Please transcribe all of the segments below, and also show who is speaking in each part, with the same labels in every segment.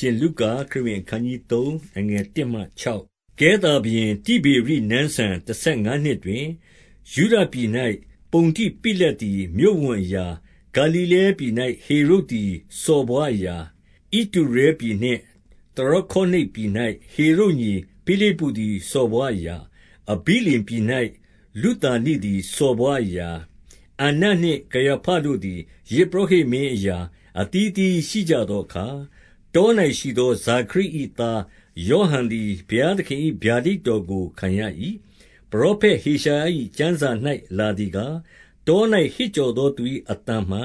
Speaker 1: ရှင်လုကာခရစ်ဝင်အခန်းကြီး3အငယ်1မှ6ကဲသာဘျင်တိဘေရိနန်းဆန်15နှစ်တွင်ယူဒပြည်၌ပုံတိပိလက်သည်မြို့ဝန်အရာဂါလိလဲပြည်၌ဟေရုဒ်သည်စော်ဘွားအရာဣတုရဲပြည်နှင့်တရခေါနိပြည်၌ဟေရုဒ်ညီဖိလိပ္ပုသည်စော်ဘွားအရာအဘိလင်ပြည်၌လုသာနိသည်စော်ဘွားအရာအနတ်နှင့်ကယဖတို့သည်ယေဘုဟိမင်းအရာအတီးတီရှိကြသောအခါ တော၌ရှိသော ဇာခရိ၏သား ယောဟန်သည် ဘုရားသခင်၏ဗျာဒိတ်တော်ကို ခံရ၏ပရောဖက်ဟေရှာယ၏ကျမ်းစာ၌လာသည်ကား တော၌ဟစ်ကြော်သောသူ၏အတန်မှ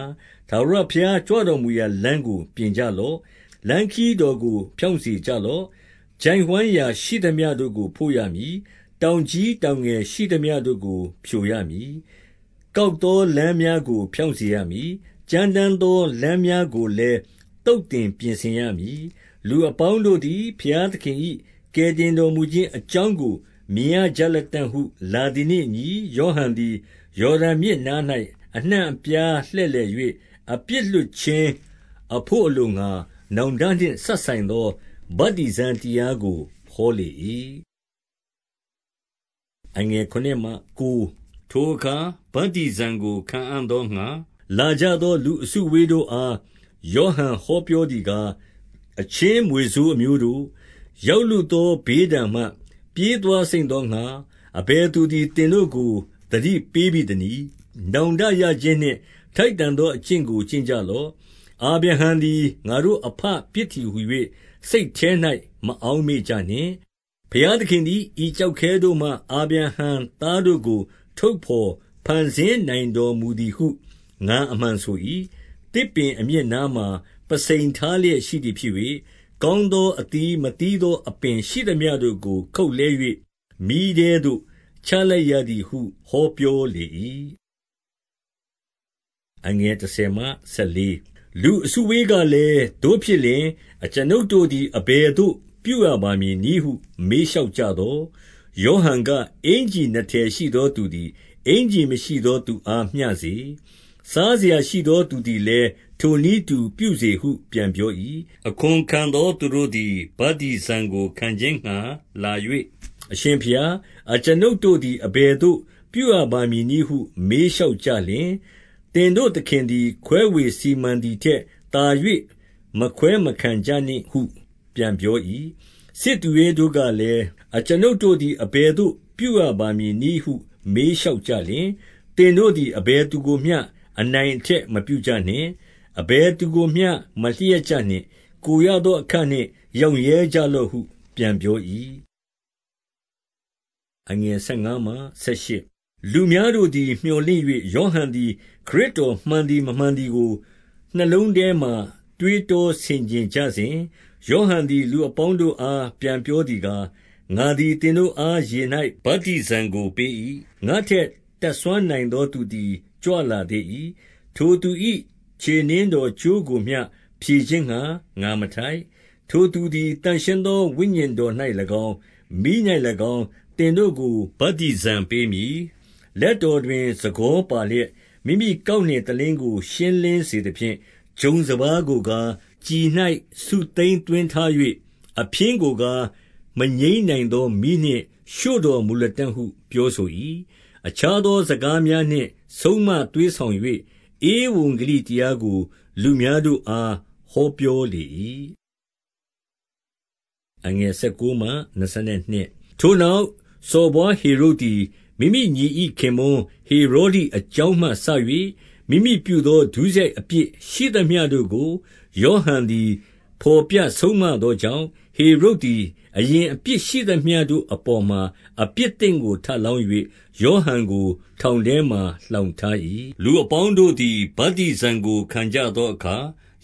Speaker 1: သာရဘုရား ကြွတော်မူရာလမ်းကို ပြင်ကြလော့ လမ်းခီးတော်ကို ဖြောင့်စေကြလော့ဂျိုင်ဝမ်းရာရှိသမျှတို့ကို ဖို့ရမည် တောင်ကြီးတောင်ငယ်ရှိသမျှတို့ကို ဖြိုရမည် ကောက်သောလမ်းများကို ဖြောင့်စေရမည် ကြမ်းတမ်းသော လမ်းများကိုလည်း သုတ်သင်ပြင်ဆင်ရမည်။လူအပေါင်းတို့သည် ဘုရားသခင်၏ကယ်တင်တော်မူခြင်းအကြောင်းကို မြင်ရကြလတံ့ဟု လာသည်နှင့်အညီ၊ယောဟန်သည် ယော်ဒန်မြစ်နား၌အနှံ့အပြားလှည့်လည်၍အပြစ်လွှတ်ခြင်းအဘို့အလိုငှါ နောင်တနှင့်စပ်ဆိုင်သော ဗတ္တိဇံတရားကို ဟောလေ၏။ထိုအခါ ဗတ္တိဇံကို ခံအံ့သောငှါ လာကြသော လူအစုအဝေးတို့အား ယောဟန်ဟောပြောသည်ကား၊အချင်းမြွေဆိုးအမျိုးတို့၊ရောက်လုသောဘေးဒဏ်မှ ပြေးသွားစိမ့်သောငှါ အဘယ်သူသည် သင်တို့ကို သတိပေးဘိသနည်း။နောင်တရခြင်းနှင့် ထိုက်တန်သောအကျင့်ကို ကျင့်ကြလော့။အာဗြဟံသည် ငါတို့အဘဖြစ်သည်ဟူ၍စိတ်ထဲ၌မအောက်မေ့ကြနှင့်။ဘုရားသခင်သည် ဤကျောက်ခဲတို့မှ အာဗြဟံသားတို့ကို ထုတ်ဘော်ဖန်ဆင်းနိုင်တော်မူသည်ဟု ငါအမှန်ဆို၏။ သစ်ပင်အမြစ်နားမှာ ပုဆိန်ထားလျက်ရှိသည်ဖြစ်၍၊ကောင်းသောအသီးမသီးသောအပင်ရှိသမျှတို့ကို ခုတ်လှဲ၍မီးထဲသို့ ချလိုက်ရသည်ဟု ဟောပြောလေ၏။လူအစုအဝေးကလည်း၊သို့ဖြစ်လျှင် အကျွန်ုပ်တို့သည် အဘယ်သို့ပြုရပါမည်နည်းဟု မေးလျှောက်ကြသော်၊ယောဟန်က၊အင်္ကျီနှစ်ထည်ရှိသောသူသည် အင်္ကျီမရှိသောသူအားမျှစေ။ စားစရာရှိသောသူသည်လည်း ထိုနည်းတူပြုစေဟု ပြန်ပြော၏။အခွန်ခံသောသူတို့သည် ဗတ္တိဇံကို ခံခြင်းငှါလာ၍၊အရှင်ဘုရား၊အကျွန်ုပ်တို့သည် အဘယ်သို့ ပြုရပါမည်နည်းဟု မေးလျှောက်ကြလျှင်၊သင်တို့သခင်သည် ခွဲဝေစီမံသည်ထက်သာ၍မခွဲမခံကြနှင့်ဟု ပြန်ပြော၏။စစ်သူရဲတို့ကလည်း၊အကျွန်ုပ်တို့သည် အဘယ်သို့ ပြုရပါမည်နည်းဟု မေးလျှောက်ကြလျှင်၊သင်တို့သည် အဘယ်သူကိုမျှ အနိုင်အထက်မပြုကြနှင့်။အဘယ်သူကိုမျှ မလျှပ်ကြနှင့်။ကိုယ်ရသောအခနှင့် ရောင့်ရဲကြလော့ဟု ပြန်ပြော၏။လူများတို့သည် မြော်လင့်၍၊ယောဟန်သည် ခရစ်တော်မှန်သည် မမှန်သည်ကို နှလုံးထဲမှာ တွေးတောဆင်ခြင်ကြစဉ်၊ယောဟန်သည် လူအပေါင်းတို့အား ပြန်ပြောသည်ကား၊ငါသည် သင်တို့အား ရေ၌ဗတ္တိဇံကိုပေး၏။ငါ့ထက်တတ်စွမ်းနိုင်သောသူသည် ကြွလာသေး၏။ထိုသူ၏ခြေနင်းတော်ကြိုးကိုမျှ ဖြည်ခြင်းငှါ ငါမထိုက်။ထိုသူသည် သန့်ရှင်းသော ဝိညာဉ်တော်၌၎င်း၊မီး၌၎င်း သင်တို့ကို ဗတ္တိဇံပေးမည်။လက်တော်တွင် စံကောပါလျက်၊မိမိကောက်နယ်တလင်းကို ရှင်းလင်းစေသဖြင့်၊ဂျုံစပါးကိုကား ကျီ၌စုသိမ်းသွင်းထား၍၊အဖျင်းကိုကား မငြိမ်းနိုင်သော မီးနှင့်ရှို့တော်မူလတံ့ဟု ပြောဆို၏။ အခြားသောစကားများနှင့် ဆုံးမသွေးဆောင်၍ဧဝံဂေလိတရားကို လူများတို့အား ဟောပြောလေ၏။ထိုနောက် စော်ဘွားဟေရုဒ်သည် မိမိညီ၏ခင်ပွန်းဟေရောဒိအကြောင်းမှစ၍မိမိပြုသော ဒုစရိုက်အပြစ်ရှိသမျှတို့ကို ယောဟန်သည် ဘော်ပြဆုံးမသောကြောင့်၊ဟေရုဒ်သည် အရင်အပြစ်ရှိသမျှတို့အပေါ်မှာ အပြစ်သစ်ကို ထပ်လောင်း၍ယောဟန်ကို ထောင်ထဲမှာ လှောင်ထား၏။လူအပေါင်းတို့သည် ဗတ္တိဇံကို ခံကြသောအခါ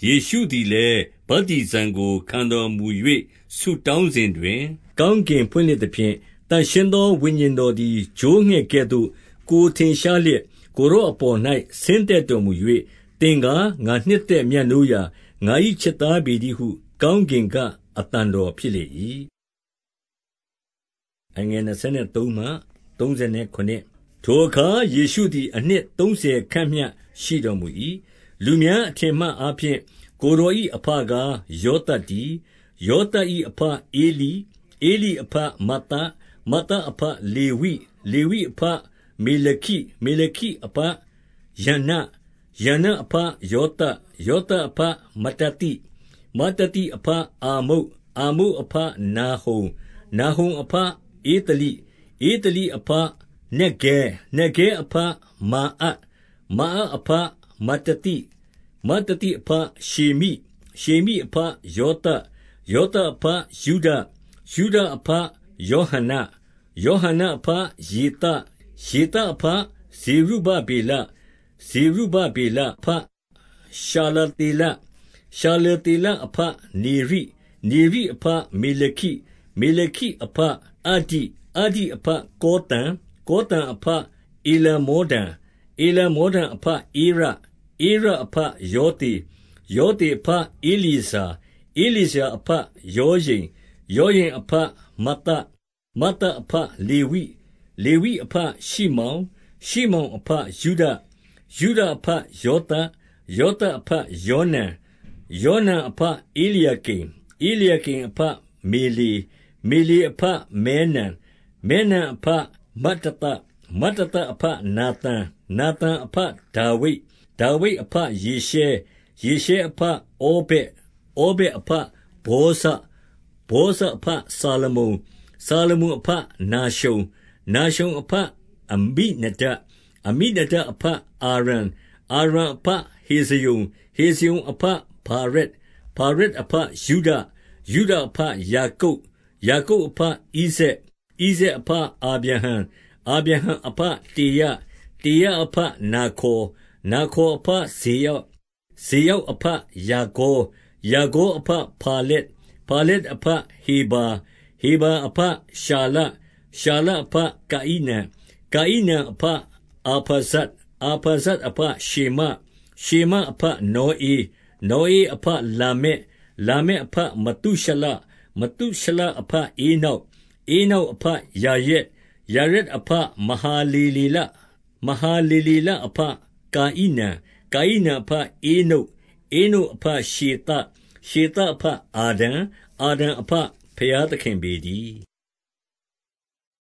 Speaker 1: ၊ယေရှုသည်လည်း ဗတ္တိဇံကို ခံတော်မူ၍ဆုတောင်းစဉ်တွင်၊ကောင်းကင်ဖွင့်လှစ်သဖြင့် သန့်ရှင်းသော ဝိညာဉ်တော်သည် ချိုးငှက်ကဲ့သို့ ကိုယ်ထင်ရှားလျက် ကိုယ်တော်အပေါ်၌ဆင်းသက်တော်မူ၍၊သင်ကား ငါနှစ်သက်မြတ်နိုးရာ ငါ၏ချစ်သားပေတည်းဟု ကောင်းကင်ကအသံတော်ဖြစ်လေ၏။ထိုအခါ ယေရှုသည် အနှစ်သုံးဆယ်ခန့်မျှ ရှိတော်မူ၏။လူများအထင်မှတ်အားဖြင့် ကိုယ်တော်၏အဘကား ယောသပ်တည်း။ယောသပ်၏အဘဧလိ ဧလိအဘမဿတ် မဿတ်အဘလေဝိ လေဝိအဘ မေလခိ မေလခိအဘ ယန္န ယန္နအဘယောသပ် ယောသပ်အဘမတ္တတိမတ္တတိအဘအာမုတ် အာမုတ်အဘနာဟုံ နာဟုံအဘဧတလိဧတလိအဘနဂေနဂေအဘမာအမာအအဘမတ္တတိမတ္တတိအဘရှေမိ ရှေမိအဘယောသယောသအဘယုဒ ယုဒအဘယောဟန ယောဟနအဘယေသ ယေသအဘဇေရုဘဗေလ ဇေရုဘဗေလအဘရှာလတေလရှာလတေလအဘနေရိနေရိအဘမေလခိမေလခိအဘအာဒီအာဒီအဘကောတံကောတံအဘအေလမောဒံအေလမောဒံအဘအေရအေရအဘယောတိယောတိအဘအေလီဇာအေလီဇာအဘယောရင်ယောရင်အဘမတမတအဘလေဝိလေဝိအဘရှိမောင်ရှိမောင်အဘယူဒ ယူဒအဘယောသယောသအဘယောနံယောနံအဘအေလျာကိမ်အေလျာကိမ်အဘမေလီမေလီအဘမဲနံမဲနံအဘမတတမတတအဘနာသန် နာသန်အဘဒါဝိဒါဝိအဘယေရှဲ ယေရှဲအဘဩဘက်ဩဘက်အဘဘောဇဘောဇအဘစာလမုန် စာလမုန်အဘနာရှုံနာရှုံအဘအမိနဒ အမိနဒအဘအာရန် အာရန်အဘဟေဇယုံ ဟေဇယုံအဘဘာရက်ဘာရက်အဘယူဒယူဒအဘယာကုပ် ယာကုပ်အဘဣဇက် ဣဇက်အဘအာဗြဟံ အာဗြဟံအဘတေယတေယအဘနာခောနာခောအဘဇေယောဇေယောအဘယာဂောယာဂောအဘဖာလက် ဖာလက်အဘဟေဘာဟေဘာအဘရှာလ ရှာလအဘကာဣနံကာဣနံအဘ အာဖဇတ် အာဖဇတ်အဘရှေမ ရှေမအဘနောအေနောအေအဘလာမက် လာမက်အဘမတုရှလမတုရှလအဘအေနောက်အေနောက်အဘယာရက် ယာရက်အဘမဟာလေလေလ မဟာလေလေလအဘကာဣနံကာဣနံအဘအေနုအေနုအဘရှေတရှေတအဘအာဒံ အာဒံအဘဖျားသခင်ပေတည်း